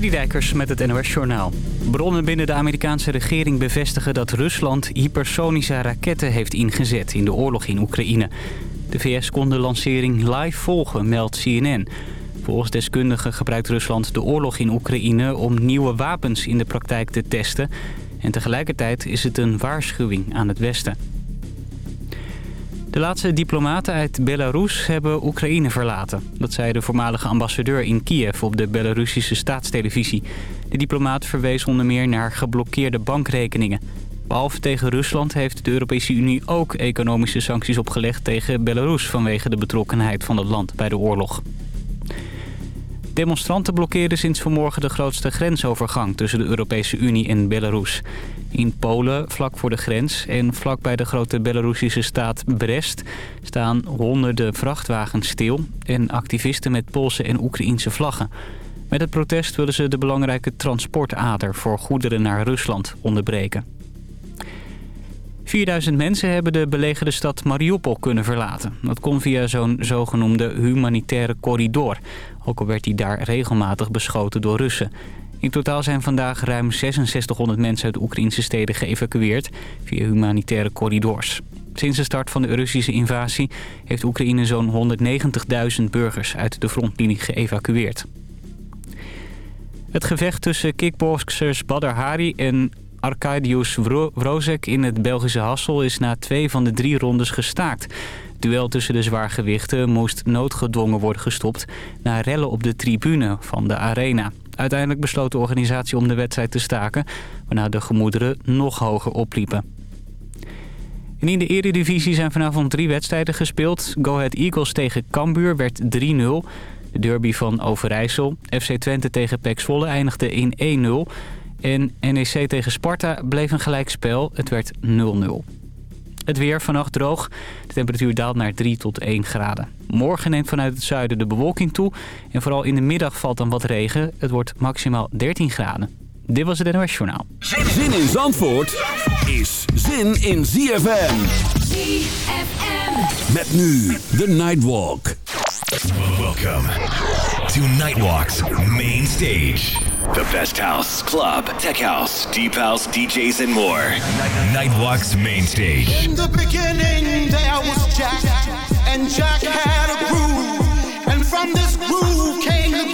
Dijkers met het NOS Journaal. Bronnen binnen de Amerikaanse regering bevestigen dat Rusland hypersonische raketten heeft ingezet in de oorlog in Oekraïne. De VS kon de lancering live volgen, meldt CNN. Volgens deskundigen gebruikt Rusland de oorlog in Oekraïne om nieuwe wapens in de praktijk te testen. En tegelijkertijd is het een waarschuwing aan het Westen. De laatste diplomaten uit Belarus hebben Oekraïne verlaten. Dat zei de voormalige ambassadeur in Kiev op de Belarusische staatstelevisie. De diplomaat verwees onder meer naar geblokkeerde bankrekeningen. Behalve tegen Rusland heeft de Europese Unie ook economische sancties opgelegd tegen Belarus... vanwege de betrokkenheid van het land bij de oorlog. Demonstranten blokkeerden sinds vanmorgen de grootste grensovergang tussen de Europese Unie en Belarus. In Polen, vlak voor de grens en vlak bij de grote Belarusische staat Brest... staan honderden vrachtwagens stil en activisten met Poolse en Oekraïense vlaggen. Met het protest willen ze de belangrijke transportader voor goederen naar Rusland onderbreken. 4000 mensen hebben de belegerde stad Mariupol kunnen verlaten. Dat kon via zo'n zogenoemde humanitaire corridor. Ook al werd die daar regelmatig beschoten door Russen. In totaal zijn vandaag ruim 6600 mensen uit Oekraïnse steden geëvacueerd via humanitaire corridors. Sinds de start van de Russische invasie heeft Oekraïne zo'n 190.000 burgers uit de frontlinie geëvacueerd. Het gevecht tussen kickboxers Badr Hari en Arkadiusz Wrozek in het Belgische Hassel is na twee van de drie rondes gestaakt. Het duel tussen de zwaargewichten moest noodgedwongen worden gestopt... na rellen op de tribune van de arena. Uiteindelijk besloot de organisatie om de wedstrijd te staken... waarna de gemoederen nog hoger opliepen. En in de eredivisie zijn vanavond drie wedstrijden gespeeld. Go Ahead Eagles tegen Cambuur werd 3-0. De derby van Overijssel. FC Twente tegen PEC Zwolle eindigde in 1-0... En NEC tegen Sparta bleef een gelijkspel. Het werd 0-0. Het weer vannacht droog. De temperatuur daalt naar 3 tot 1 graden. Morgen neemt vanuit het zuiden de bewolking toe. En vooral in de middag valt dan wat regen. Het wordt maximaal 13 graden. Dit was het NOS Journaal. Zin in Zandvoort is zin in ZFM. ZFM. Met nu de Nightwalk. Welcome to Nightwalk's main stage. The best house, club, tech house, deep house, DJs, and more. Nightwalk's main stage. In the beginning, there was Jack, and Jack had a groove. And from this groove came the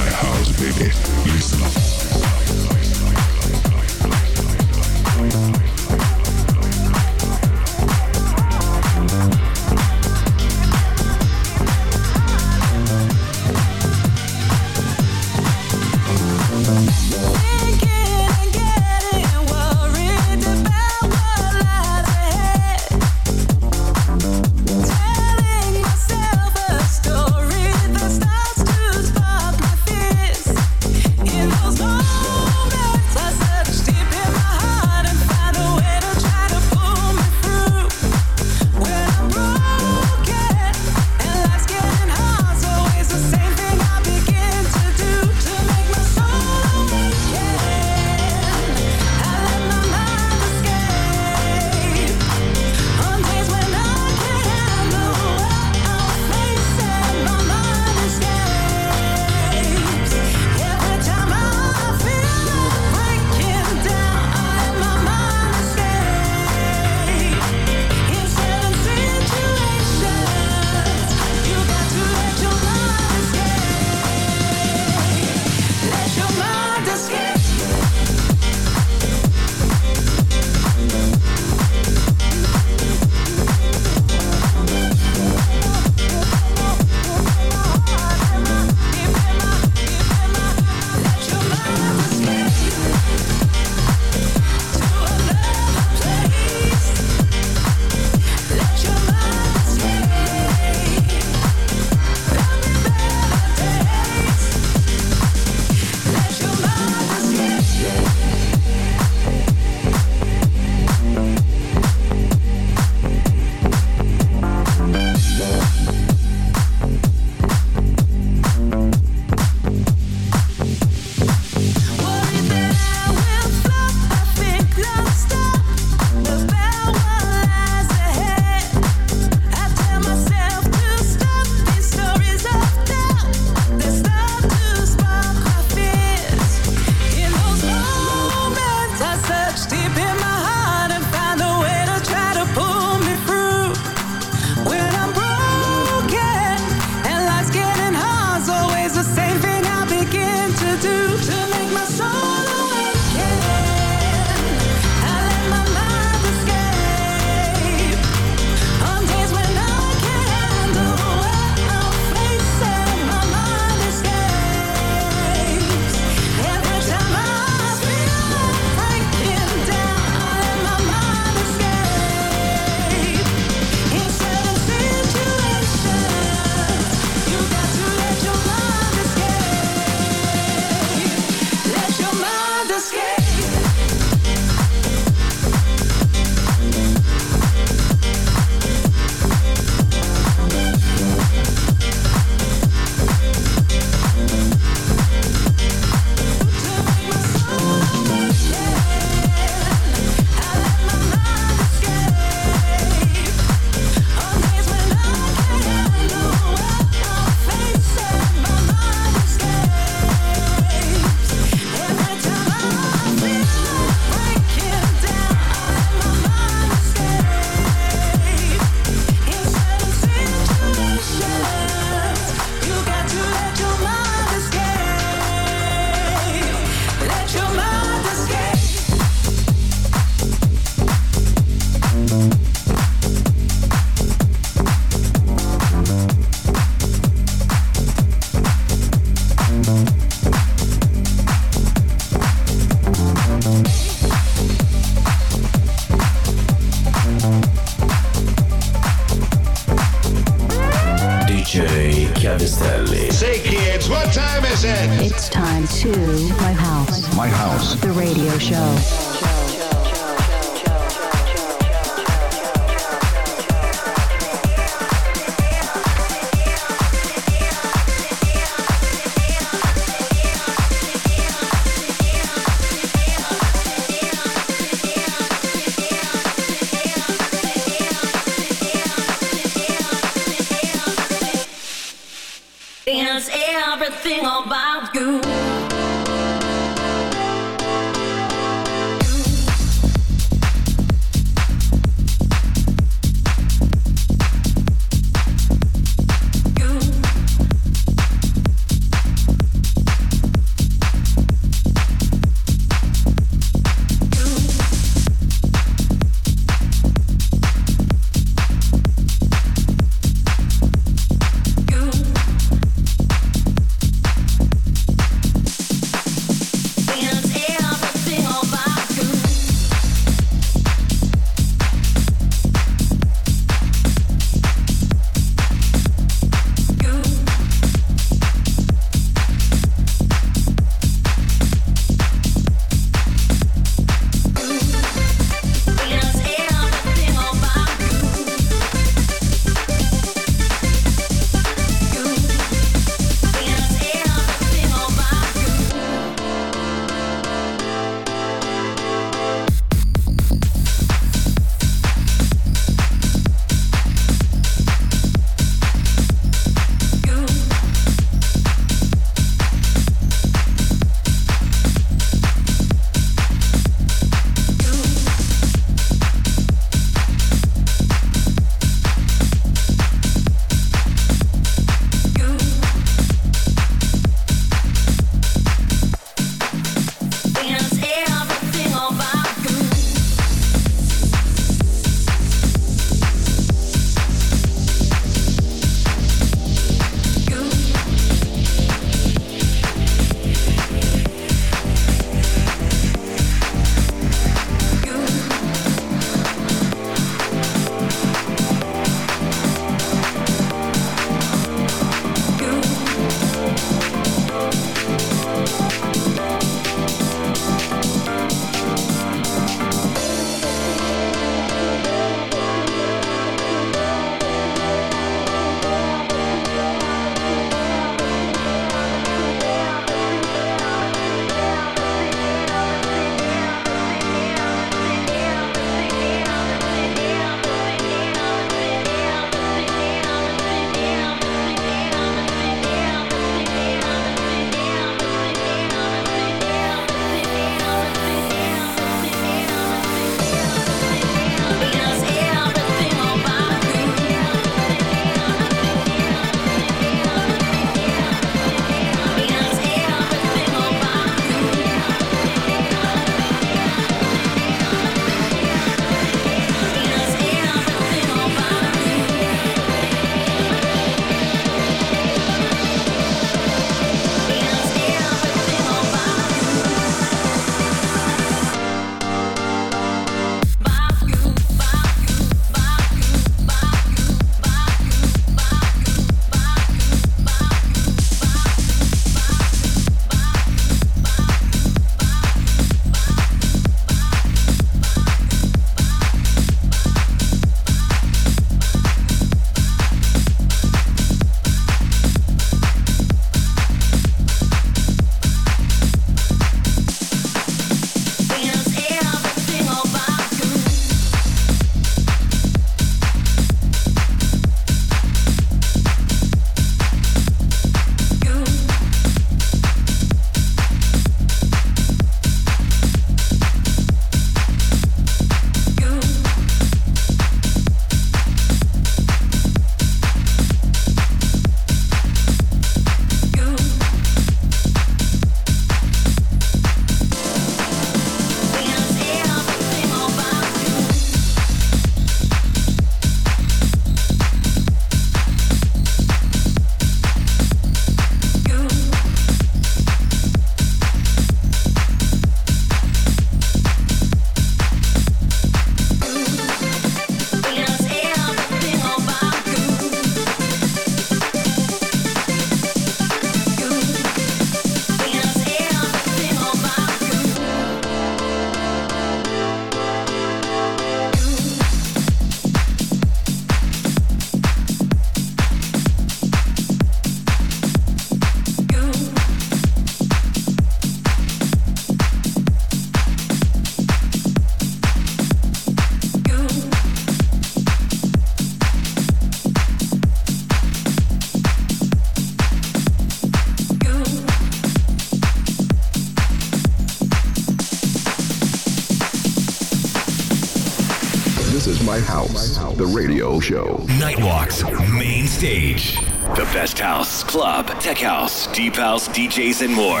Show. Nightwalks, main stage. The best house, club, tech house, deep house, DJs, and more.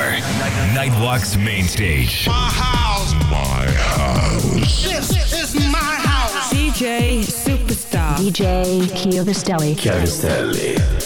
Nightwalks, main stage. My house. My house. This is my house. DJ Superstar. DJ Chiovistelli. Chiovistelli.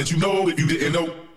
let you know if you didn't know.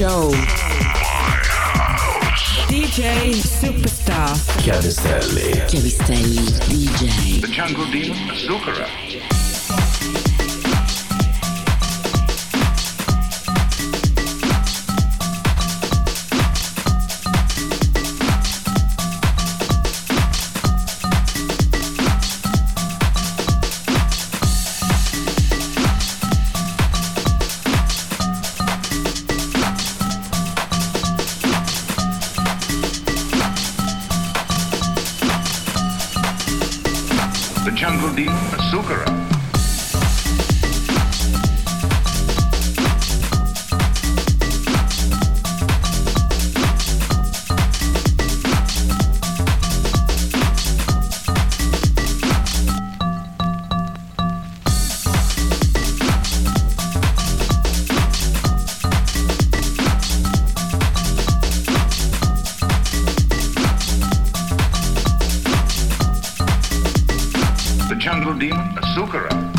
show. sodium, asukara,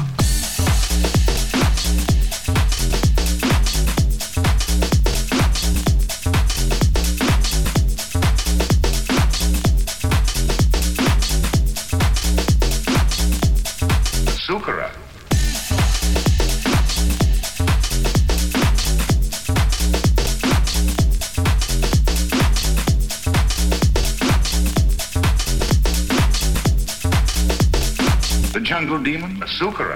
Zucker.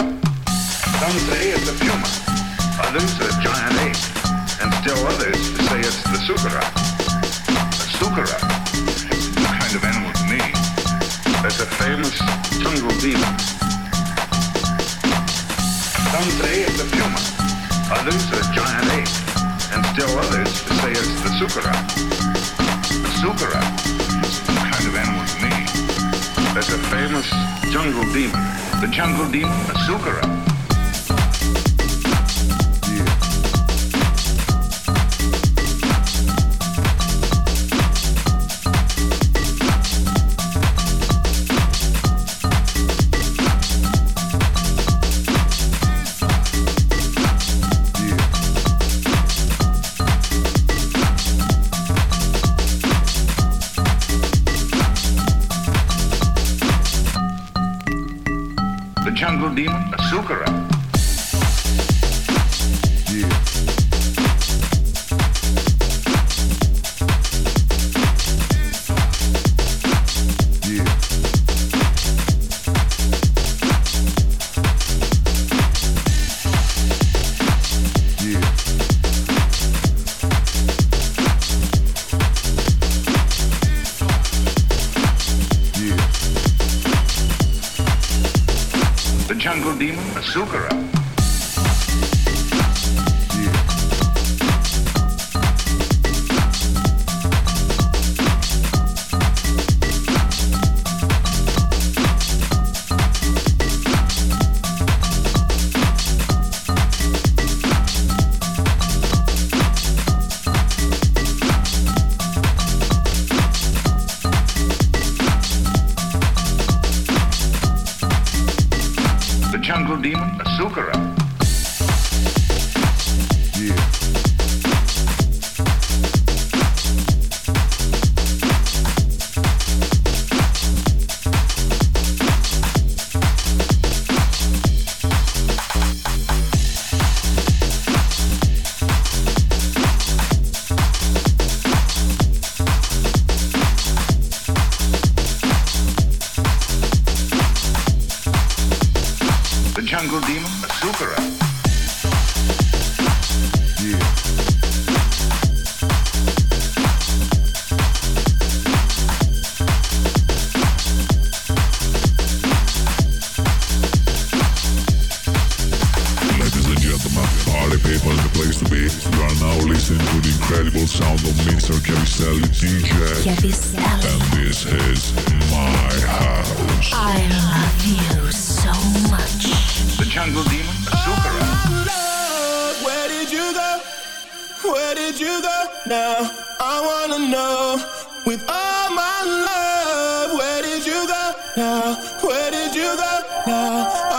with all my love. Where did you go now? Where did you go now?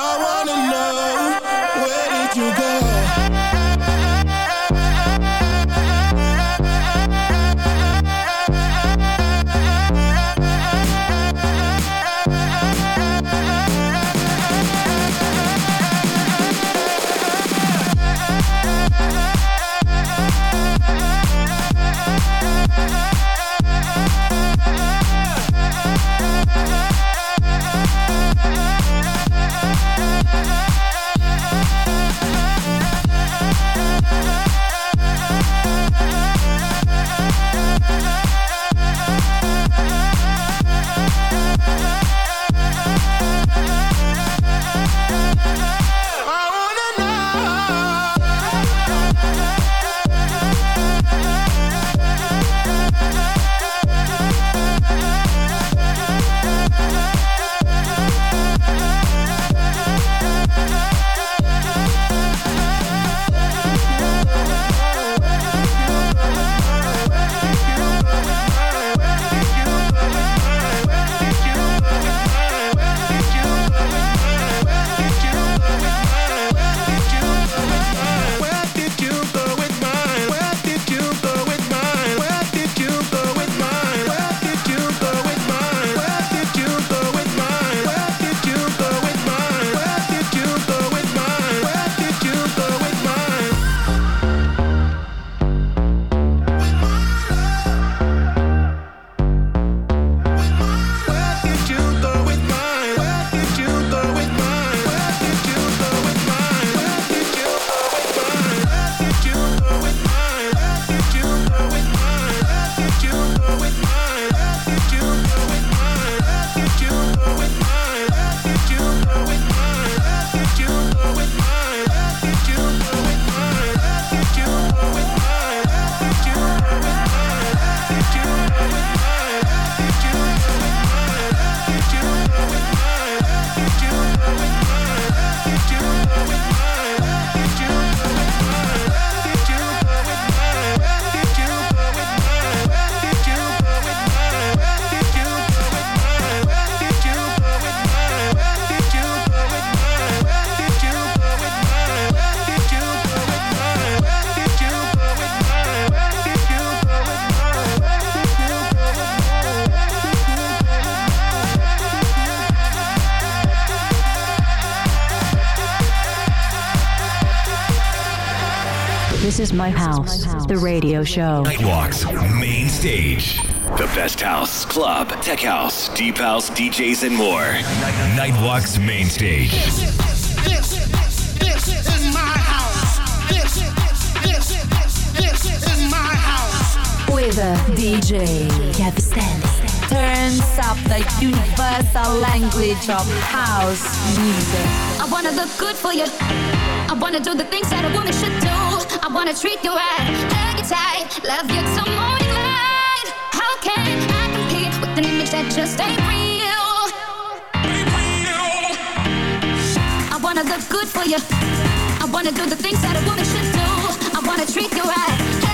The radio show. Nightwalk's main stage. The best house, club, tech house, deep house, DJs, and more. Nightwalk's main stage. This, this is my house. This, this, this is my house. With a DJ Chiavistelli. Turns up the universal language of house music. I wanna look good for you. I wanna do the things that a woman should do. I wanna treat you right, tight, love you till morning light. How can I compete with an image that just ain't real? I wanna look good for you. I wanna do the things that a woman should do. I wanna treat you right,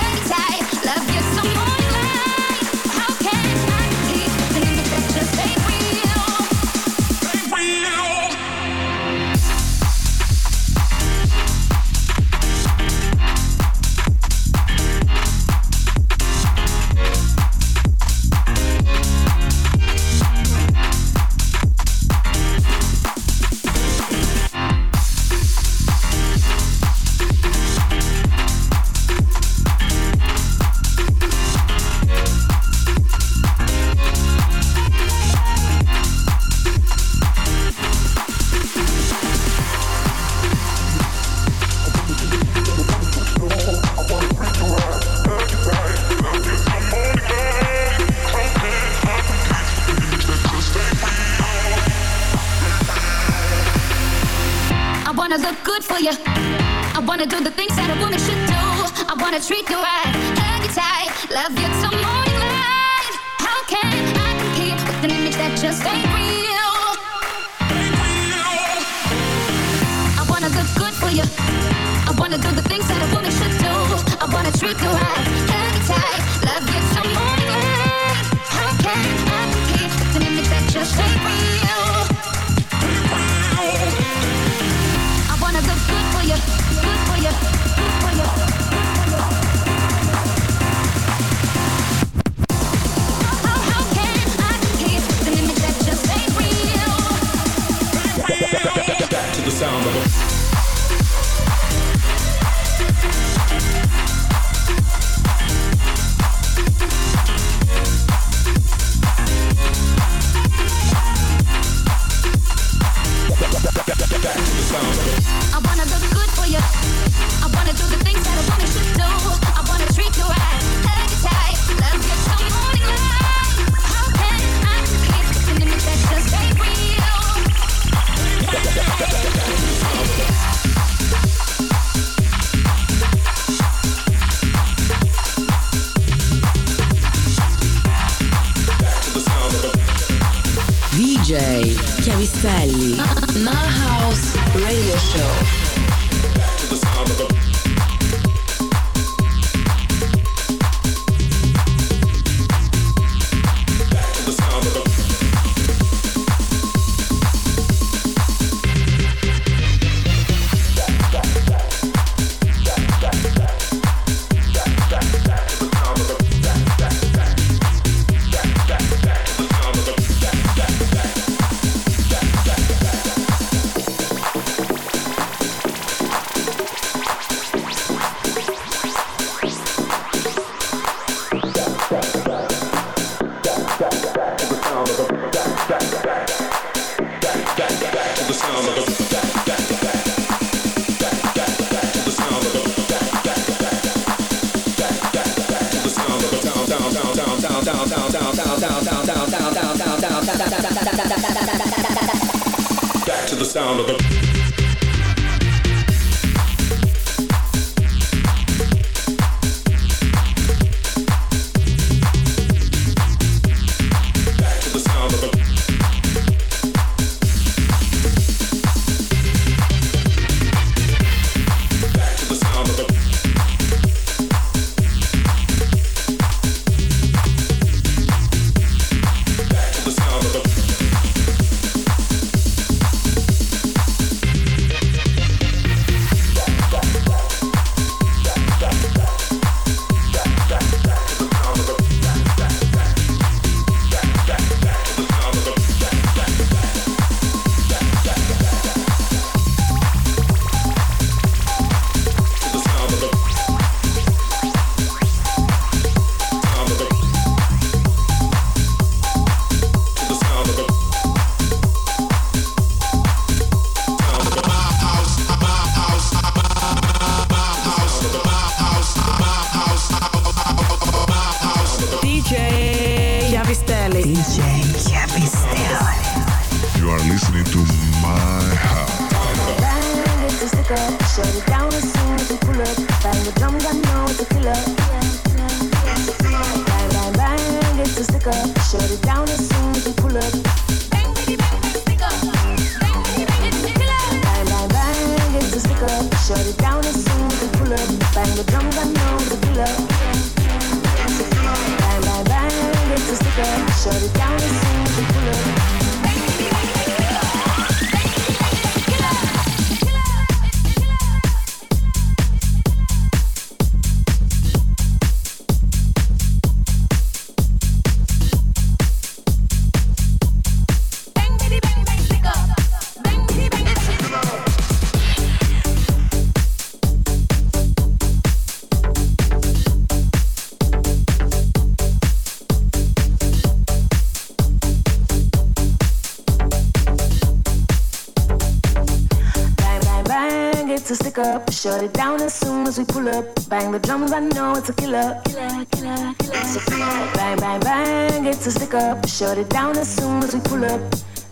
stick up. Shut it down as soon as we pull up. Bang the drums, I know it's a killer. Killer, killer, killer. Bang, bang, bang, it's a stick up. Shut it down as soon as we pull up.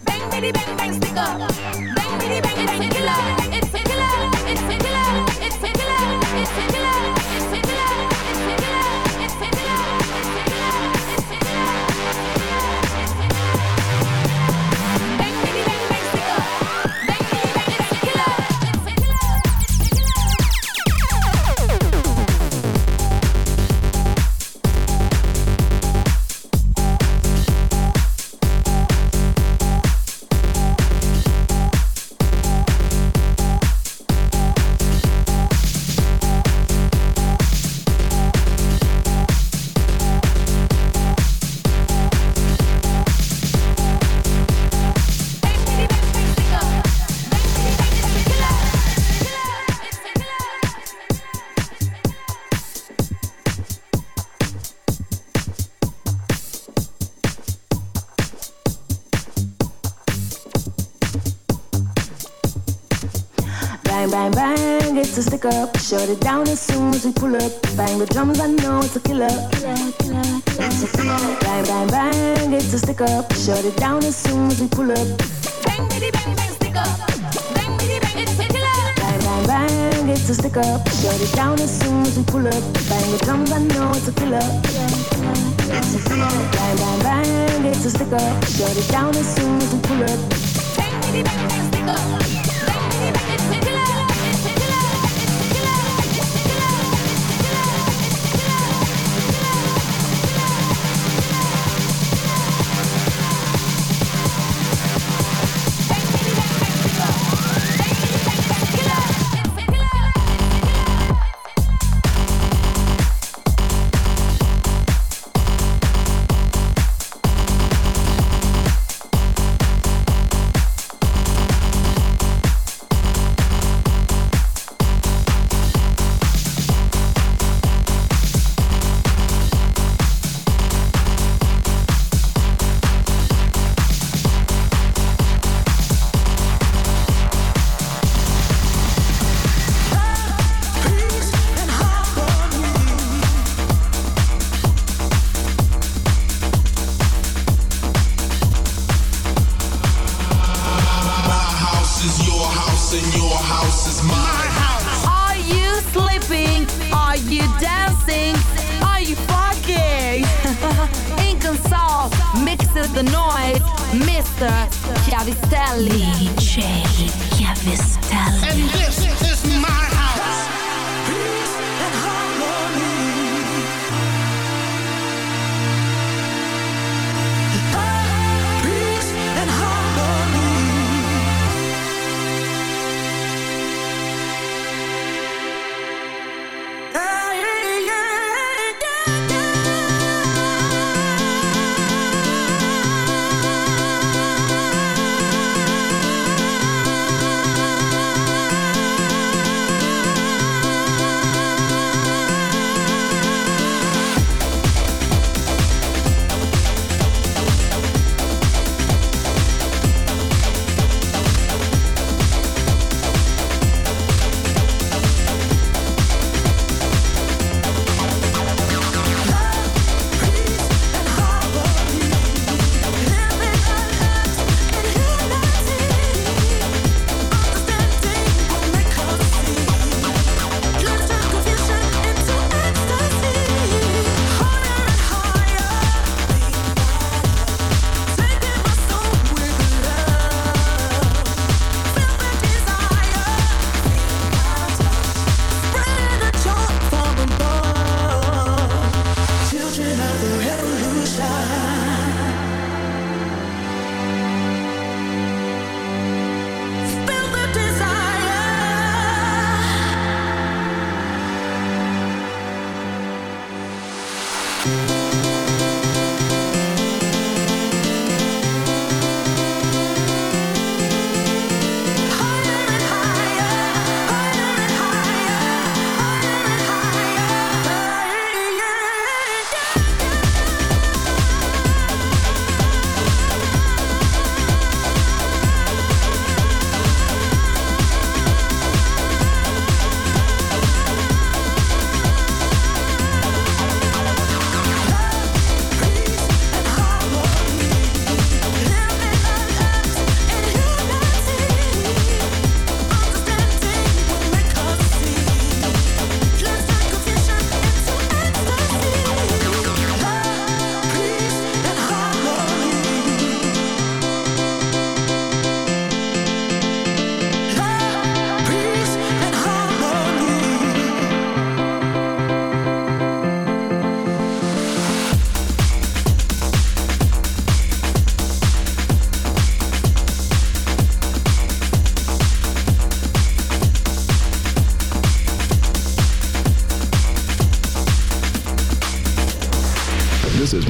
Bang, bang, bang, bang, stick up. Bang, bang, bang, a killer. It's stick up. Shut it down as soon as we pull up. Bang the drums, I know it's a killer. Killer, killer, killer. Bang, bang, bang, it's a stick up. Shut it down as soon as we pull up. Bang, bang, bang, bang, stick up. Bang, bang, bang, it's a killer. Bang, bang, bang, it's a stick up. Shut it down as soon as we pull up. Bang the drums, I know it's a killer. Bang, bang, bang, it's a stick up. Shut it down as soon as we pull up. Bang, bang, bang, bang, stick up.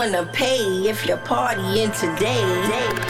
gonna pay if you're partying today.